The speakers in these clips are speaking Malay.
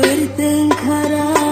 bertengkaram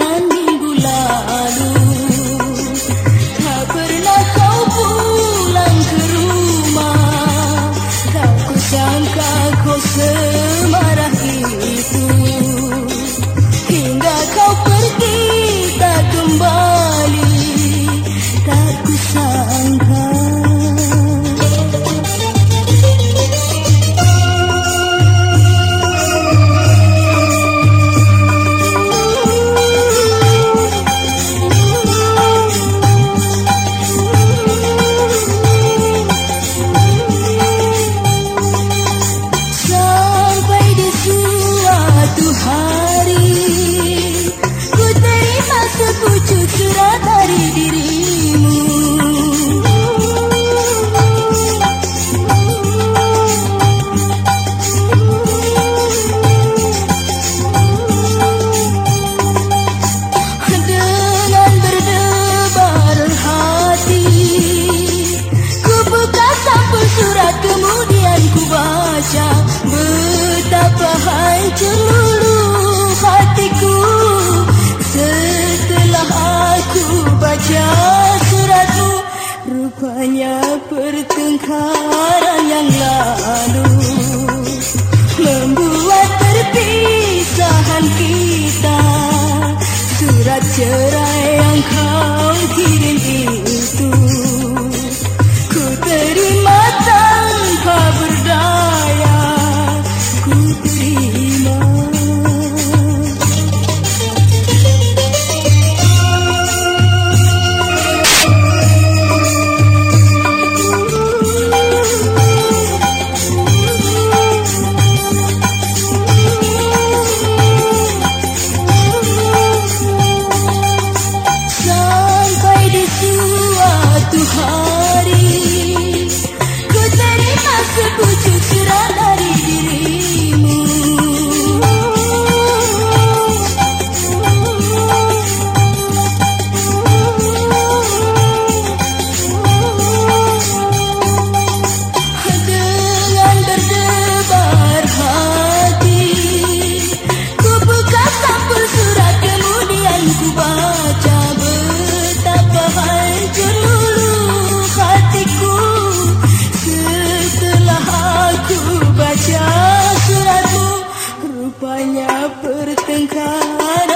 syasratu Rupanya pertengkaran yang lalu Membuat perpisahan kita. Surat cerai bertengkar